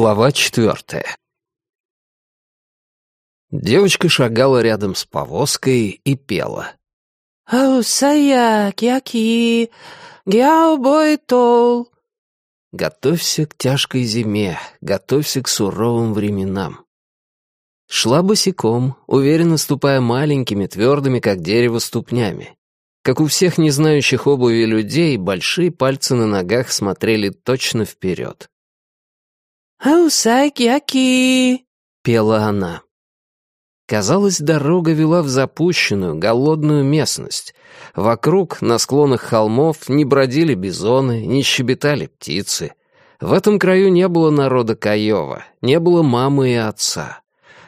Глава четвертая Девочка шагала рядом с повозкой и пела. «Аусая, кяки, гяубой тол». Готовься к тяжкой зиме, готовься к суровым временам. Шла босиком, уверенно ступая маленькими, твердыми, как дерево, ступнями. Как у всех не знающих обуви людей, большие пальцы на ногах смотрели точно вперед. «Аусай-кяки!» — пела она. Казалось, дорога вела в запущенную, голодную местность. Вокруг, на склонах холмов, не бродили бизоны, не щебетали птицы. В этом краю не было народа Каева, не было мамы и отца.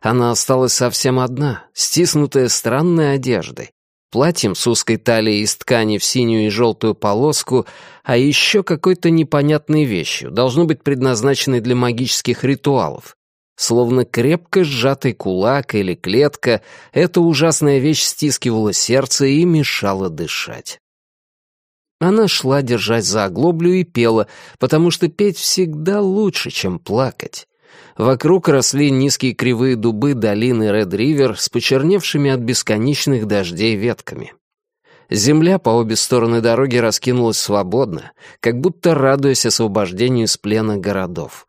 Она осталась совсем одна, стиснутая странной одеждой, платьем с узкой талией из ткани в синюю и желтую полоску, а еще какой-то непонятной вещью, должно быть предназначенной для магических ритуалов. Словно крепко сжатый кулак или клетка, эта ужасная вещь стискивала сердце и мешала дышать. Она шла, держась за оглоблю, и пела, потому что петь всегда лучше, чем плакать. Вокруг росли низкие кривые дубы долины Ред-Ривер с почерневшими от бесконечных дождей ветками. Земля по обе стороны дороги раскинулась свободно, как будто радуясь освобождению из плена городов.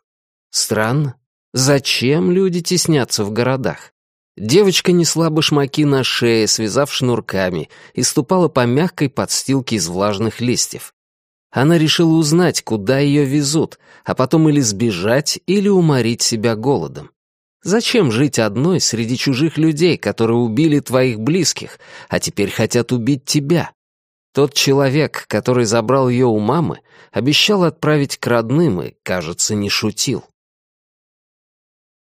Странно. Зачем люди теснятся в городах? Девочка несла башмаки на шее, связав шнурками, и ступала по мягкой подстилке из влажных листьев. Она решила узнать, куда ее везут, а потом или сбежать, или уморить себя голодом. Зачем жить одной среди чужих людей, которые убили твоих близких, а теперь хотят убить тебя? Тот человек, который забрал ее у мамы, обещал отправить к родным и, кажется, не шутил.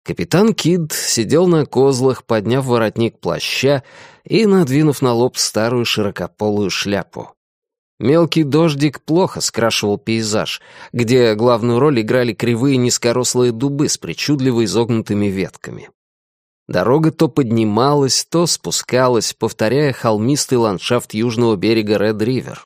Капитан Кид сидел на козлах, подняв воротник плаща и надвинув на лоб старую широкополую шляпу. Мелкий дождик плохо скрашивал пейзаж, где главную роль играли кривые низкорослые дубы с причудливо изогнутыми ветками. Дорога то поднималась, то спускалась, повторяя холмистый ландшафт южного берега Ред-Ривер.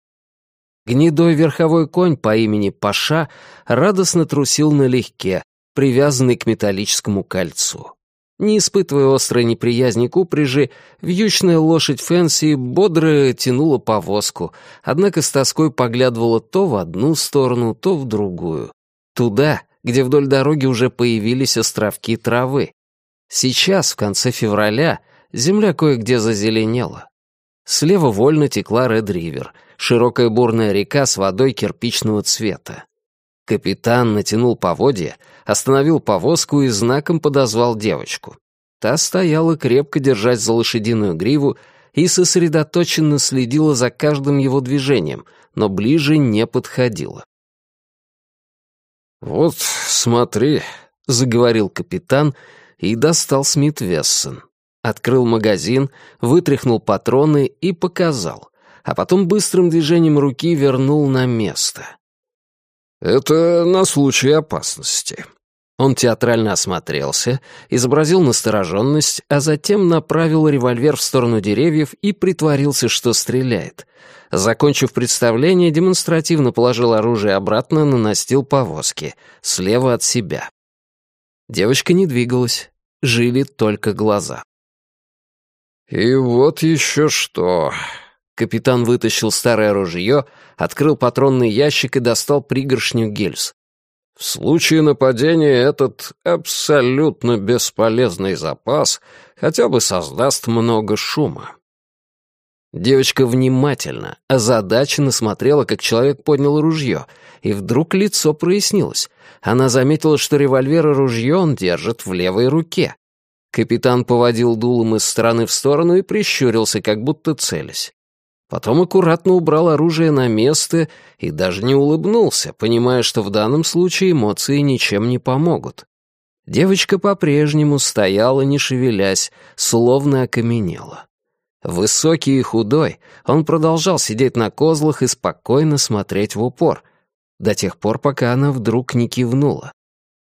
Гнедой верховой конь по имени Паша радостно трусил налегке, привязанный к металлическому кольцу. Не испытывая острой неприязни к упряжи, вьючная лошадь Фэнси бодро тянула повозку, однако с тоской поглядывала то в одну сторону, то в другую. Туда, где вдоль дороги уже появились островки травы. Сейчас, в конце февраля, земля кое-где зазеленела. Слева вольно текла Ред-Ривер, широкая бурная река с водой кирпичного цвета. Капитан натянул поводья, остановил повозку и знаком подозвал девочку. Та стояла, крепко держась за лошадиную гриву, и сосредоточенно следила за каждым его движением, но ближе не подходила. «Вот, смотри», — заговорил капитан и достал Смит Вессон. Открыл магазин, вытряхнул патроны и показал, а потом быстрым движением руки вернул на место. «Это на случай опасности». Он театрально осмотрелся, изобразил настороженность, а затем направил револьвер в сторону деревьев и притворился, что стреляет. Закончив представление, демонстративно положил оружие обратно на настил повозки, слева от себя. Девочка не двигалась, жили только глаза. «И вот еще что», Капитан вытащил старое ружье, открыл патронный ящик и достал пригоршню гильз. В случае нападения этот абсолютно бесполезный запас хотя бы создаст много шума. Девочка внимательно, озадаченно смотрела, как человек поднял ружье, и вдруг лицо прояснилось. Она заметила, что револьвер и ружье он держит в левой руке. Капитан поводил дулом из стороны в сторону и прищурился, как будто целясь. Потом аккуратно убрал оружие на место и даже не улыбнулся, понимая, что в данном случае эмоции ничем не помогут. Девочка по-прежнему стояла, не шевелясь, словно окаменела. Высокий и худой, он продолжал сидеть на козлах и спокойно смотреть в упор, до тех пор, пока она вдруг не кивнула.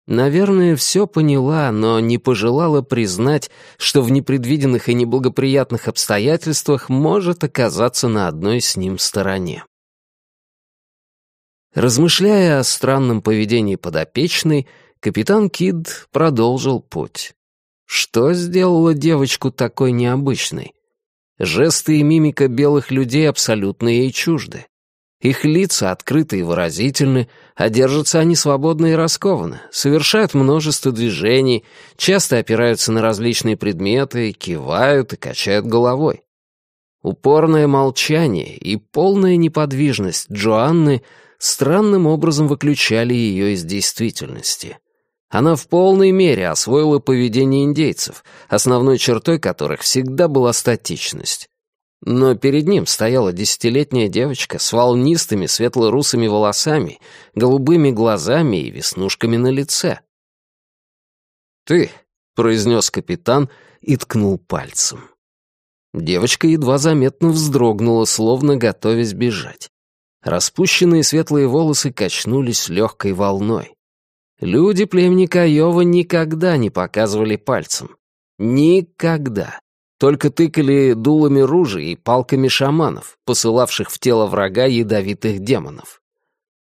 Наверное, все поняла, но не пожелала признать, что в непредвиденных и неблагоприятных обстоятельствах может оказаться на одной с ним стороне. Размышляя о странном поведении подопечной, Капитан Кид продолжил путь. Что сделало девочку такой необычной? Жесты и мимика белых людей абсолютно ей чужды. Их лица открыты и выразительны, а держатся они свободно и раскованно, совершают множество движений, часто опираются на различные предметы, кивают и качают головой. Упорное молчание и полная неподвижность Джоанны странным образом выключали ее из действительности. Она в полной мере освоила поведение индейцев, основной чертой которых всегда была статичность. Но перед ним стояла десятилетняя девочка с волнистыми светло-русыми волосами, голубыми глазами и веснушками на лице. «Ты», — произнес капитан и ткнул пальцем. Девочка едва заметно вздрогнула, словно готовясь бежать. Распущенные светлые волосы качнулись легкой волной. Люди племени Каева никогда не показывали пальцем. Никогда только тыкали дулами ружей и палками шаманов, посылавших в тело врага ядовитых демонов.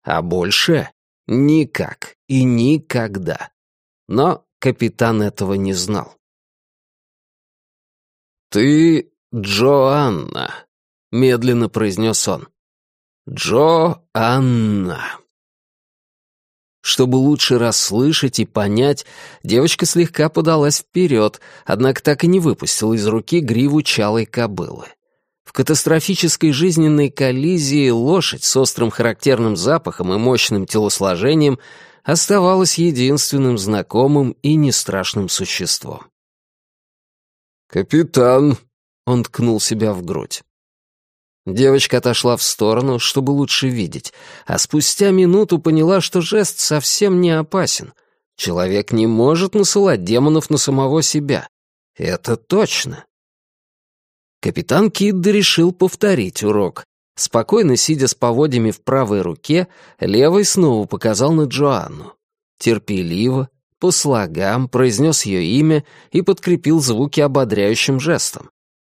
А больше никак и никогда. Но капитан этого не знал. «Ты Джоанна», — медленно произнес он. «Джоанна». Чтобы лучше расслышать и понять, девочка слегка подалась вперед, однако так и не выпустила из руки гриву чалой кобылы. В катастрофической жизненной коллизии лошадь с острым характерным запахом и мощным телосложением оставалась единственным знакомым и нестрашным существом. «Капитан!» — он ткнул себя в грудь. Девочка отошла в сторону, чтобы лучше видеть, а спустя минуту поняла, что жест совсем не опасен. Человек не может насылать демонов на самого себя. Это точно. Капитан Кидд решил повторить урок. Спокойно сидя с поводьями в правой руке, левой снова показал на Джоанну. Терпеливо, по слогам произнес ее имя и подкрепил звуки ободряющим жестом,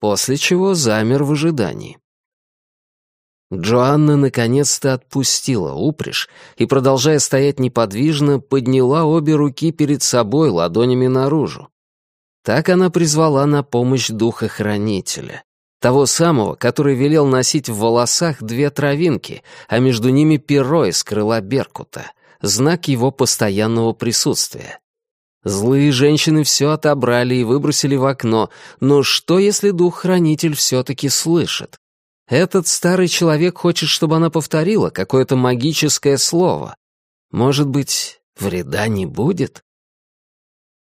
после чего замер в ожидании. Джоанна наконец-то отпустила упряжь и, продолжая стоять неподвижно, подняла обе руки перед собой ладонями наружу. Так она призвала на помощь духа-хранителя, того самого, который велел носить в волосах две травинки, а между ними перо из крыла Беркута, знак его постоянного присутствия. Злые женщины все отобрали и выбросили в окно, но что, если дух-хранитель все-таки слышит? Этот старый человек хочет, чтобы она повторила какое-то магическое слово. Может быть, вреда не будет?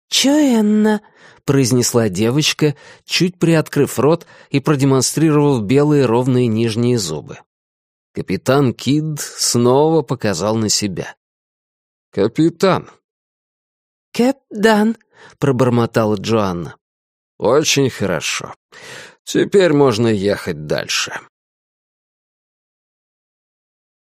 «Чоэнна», — произнесла девочка, чуть приоткрыв рот и продемонстрировав белые ровные нижние зубы. Капитан Кид снова показал на себя. «Капитан». «Кэпдан», — пробормотала Джоанна. «Очень хорошо. Теперь можно ехать дальше.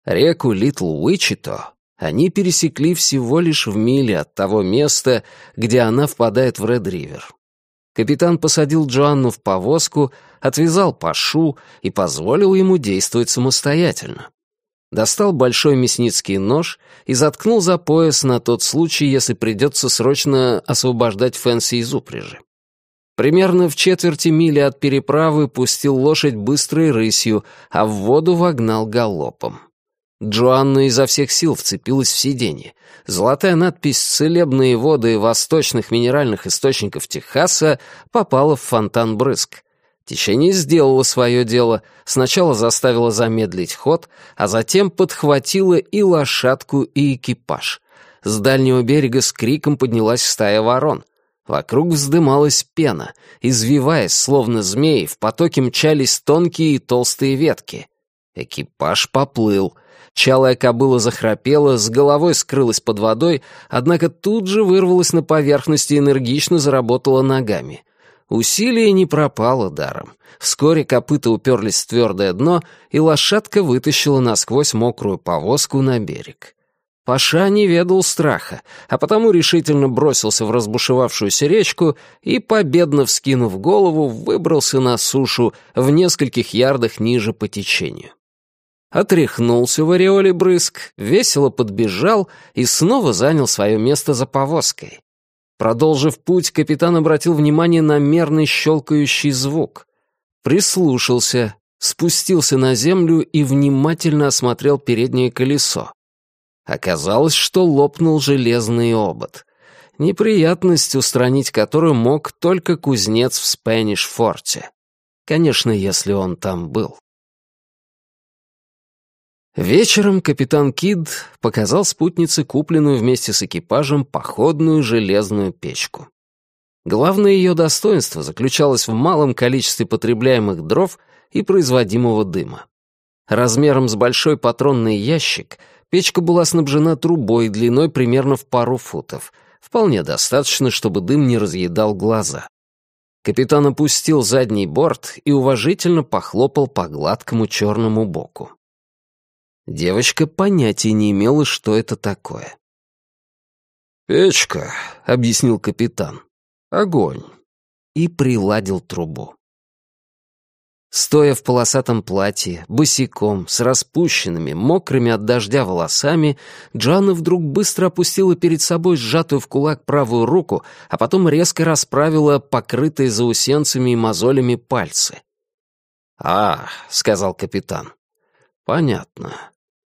Реку Литл Уичито они пересекли всего лишь в миле от того места, где она впадает в Ред-Ривер. Капитан посадил Джоанну в повозку, отвязал Пашу и позволил ему действовать самостоятельно. Достал большой мясницкий нож и заткнул за пояс на тот случай, если придется срочно освобождать Фэнси из упряжи. Примерно в четверти мили от переправы пустил лошадь быстрой рысью, а в воду вогнал галопом. Джоанна изо всех сил вцепилась в сиденье. Золотая надпись «Целебные воды восточных минеральных источников Техаса» попала в фонтан брызг. Течение сделало свое дело, сначала заставило замедлить ход, а затем подхватило и лошадку, и экипаж. С дальнего берега с криком поднялась стая ворон. Вокруг вздымалась пена. Извиваясь, словно змеи, в потоке мчались тонкие и толстые ветки. Экипаж поплыл. Чалая кобыла захрапела, с головой скрылась под водой, однако тут же вырвалась на поверхность и энергично заработала ногами. Усилие не пропало даром. Вскоре копыта уперлись в твердое дно, и лошадка вытащила насквозь мокрую повозку на берег. Паша не ведал страха, а потому решительно бросился в разбушевавшуюся речку и, победно вскинув голову, выбрался на сушу в нескольких ярдах ниже по течению. отряхнулся в ореоле брызг, весело подбежал и снова занял свое место за повозкой. Продолжив путь, капитан обратил внимание на мерный щелкающий звук. Прислушался, спустился на землю и внимательно осмотрел переднее колесо. Оказалось, что лопнул железный обод. Неприятность, устранить которую мог только кузнец в Спэниш-форте. Конечно, если он там был. Вечером капитан Кид показал спутнице купленную вместе с экипажем походную железную печку. Главное ее достоинство заключалось в малом количестве потребляемых дров и производимого дыма. Размером с большой патронный ящик печка была снабжена трубой длиной примерно в пару футов, вполне достаточно, чтобы дым не разъедал глаза. Капитан опустил задний борт и уважительно похлопал по гладкому черному боку. Девочка понятия не имела, что это такое. «Печка», — объяснил капитан. «Огонь». И приладил трубу. Стоя в полосатом платье, босиком, с распущенными, мокрыми от дождя волосами, Джоанна вдруг быстро опустила перед собой сжатую в кулак правую руку, а потом резко расправила покрытые заусенцами и мозолями пальцы. «А», — сказал капитан, — «понятно.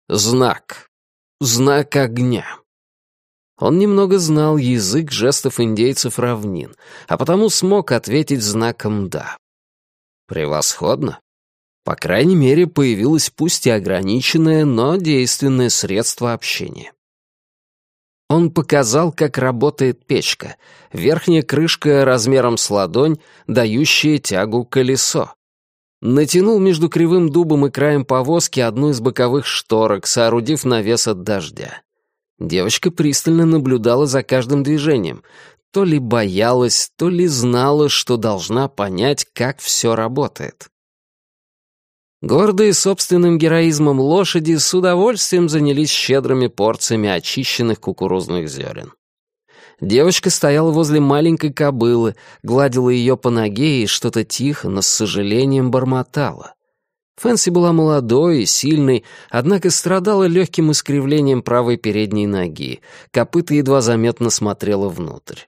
Знак. Знак огня». Он немного знал язык жестов индейцев равнин, а потому смог ответить знаком «да». Превосходно. По крайней мере, появилось пусть и ограниченное, но действенное средство общения. Он показал, как работает печка. Верхняя крышка размером с ладонь, дающая тягу колесо. Натянул между кривым дубом и краем повозки одну из боковых шторок, соорудив навес от дождя. Девочка пристально наблюдала за каждым движением, то ли боялась, то ли знала, что должна понять, как все работает. Гордые собственным героизмом лошади с удовольствием занялись щедрыми порциями очищенных кукурузных зерен. Девочка стояла возле маленькой кобылы, гладила ее по ноге и что-то тихо, но с сожалением бормотала. Фэнси была молодой и сильной, однако страдала легким искривлением правой передней ноги, копыта едва заметно смотрела внутрь.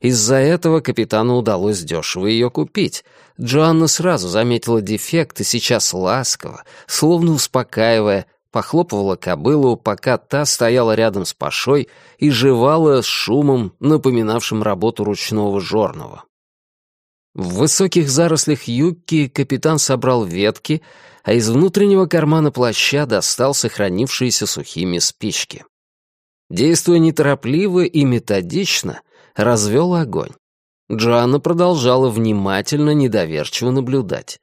Из-за этого капитану удалось дешево ее купить. Джоанна сразу заметила дефект и сейчас ласково, словно успокаивая, похлопывала кобылу, пока та стояла рядом с пашой и жевала с шумом, напоминавшим работу ручного жорного. В высоких зарослях юбки капитан собрал ветки, а из внутреннего кармана плаща достал сохранившиеся сухими спички. Действуя неторопливо и методично, развел огонь. Джоанна продолжала внимательно, недоверчиво наблюдать.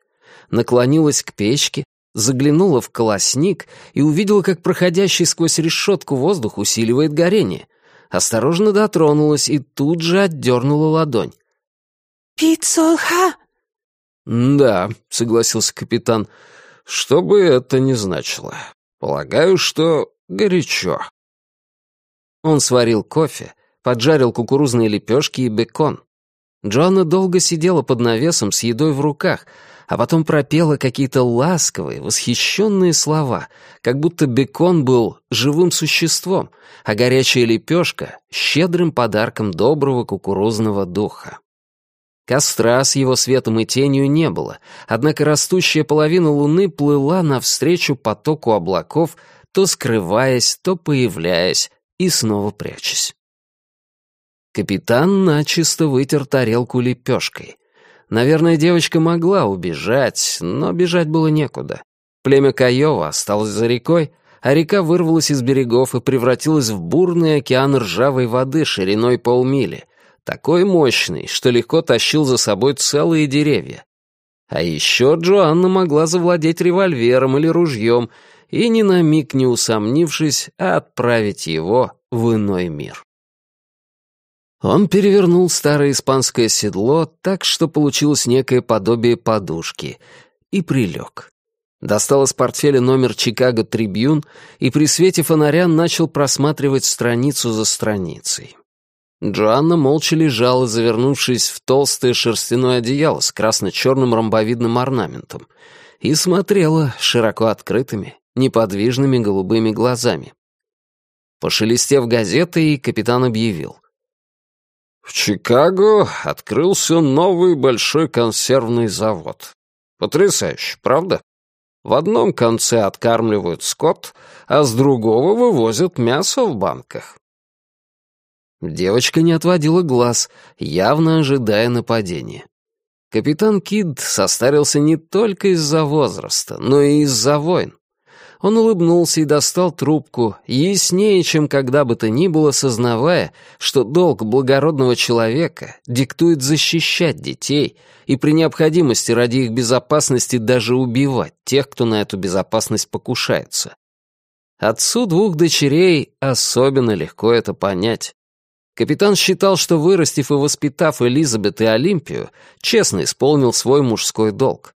Наклонилась к печке, заглянула в колосник и увидела, как проходящий сквозь решетку воздух усиливает горение. Осторожно дотронулась и тут же отдернула ладонь. «Пиццолха?» «Да», — согласился капитан, — «что бы это ни значило. Полагаю, что горячо». Он сварил кофе, поджарил кукурузные лепешки и бекон. Джоанна долго сидела под навесом с едой в руках, а потом пропела какие-то ласковые, восхищенные слова, как будто бекон был живым существом, а горячая лепешка — щедрым подарком доброго кукурузного духа. Костра с его светом и тенью не было, однако растущая половина луны плыла навстречу потоку облаков, то скрываясь, то появляясь и снова прячась. Капитан начисто вытер тарелку лепешкой. Наверное, девочка могла убежать, но бежать было некуда. Племя Каева осталось за рекой, а река вырвалась из берегов и превратилась в бурный океан ржавой воды шириной полмили, такой мощный, что легко тащил за собой целые деревья. А еще Джоанна могла завладеть револьвером или ружьем и, ни на миг не усомнившись, отправить его в иной мир. Он перевернул старое испанское седло так, что получилось некое подобие подушки, и прилег. Достал из портфеля номер «Чикаго Трибьюн» и при свете фонаря начал просматривать страницу за страницей. Джоанна молча лежала, завернувшись в толстое шерстяное одеяло с красно-черным ромбовидным орнаментом, и смотрела широко открытыми, неподвижными голубыми глазами. Пошелестев газетой, капитан объявил. В Чикаго открылся новый большой консервный завод. Потрясающе, правда? В одном конце откармливают скот, а с другого вывозят мясо в банках. Девочка не отводила глаз, явно ожидая нападения. Капитан Кид состарился не только из-за возраста, но и из-за войн. Он улыбнулся и достал трубку, яснее, чем когда бы то ни было, сознавая, что долг благородного человека диктует защищать детей и при необходимости ради их безопасности даже убивать тех, кто на эту безопасность покушается. Отцу двух дочерей особенно легко это понять. Капитан считал, что, вырастив и воспитав Элизабет и Олимпию, честно исполнил свой мужской долг.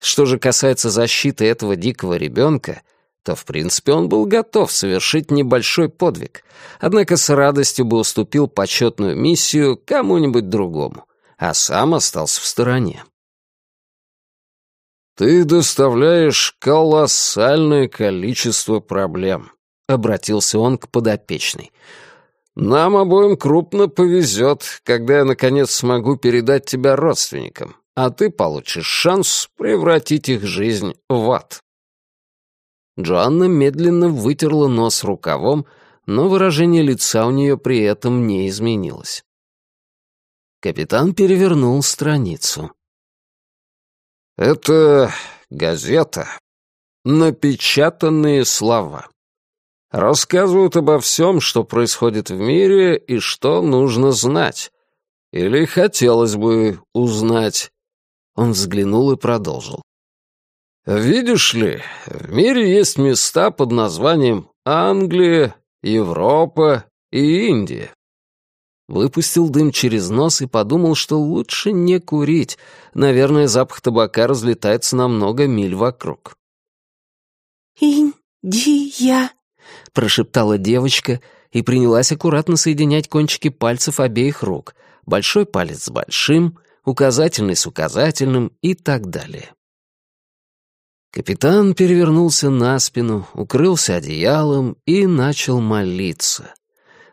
Что же касается защиты этого дикого ребенка, то, в принципе, он был готов совершить небольшой подвиг, однако с радостью бы уступил почетную миссию кому-нибудь другому, а сам остался в стороне. «Ты доставляешь колоссальное количество проблем», — обратился он к подопечной. «Нам обоим крупно повезет, когда я, наконец, смогу передать тебя родственникам, а ты получишь шанс превратить их жизнь в ад». Джоанна медленно вытерла нос рукавом, но выражение лица у нее при этом не изменилось. Капитан перевернул страницу. «Это газета. Напечатанные слова. Рассказывают обо всем, что происходит в мире и что нужно знать. Или хотелось бы узнать». Он взглянул и продолжил. Видишь ли, в мире есть места под названием Англия, Европа и Индия. Выпустил дым через нос и подумал, что лучше не курить. Наверное, запах табака разлетается на много миль вокруг. «Индия», — прошептала девочка и принялась аккуратно соединять кончики пальцев обеих рук. Большой палец с большим, указательный с указательным и так далее. Капитан перевернулся на спину, укрылся одеялом и начал молиться.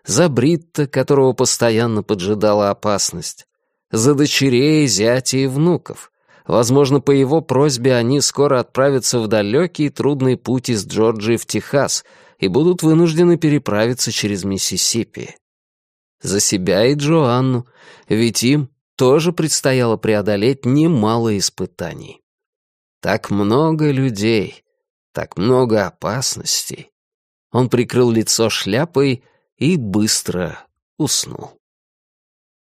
За Бритта, которого постоянно поджидала опасность. За дочерей, зятей и внуков. Возможно, по его просьбе они скоро отправятся в далекий и трудный путь из Джорджии в Техас и будут вынуждены переправиться через Миссисипи. За себя и Джоанну, ведь им тоже предстояло преодолеть немало испытаний. Так много людей, так много опасностей. Он прикрыл лицо шляпой и быстро уснул.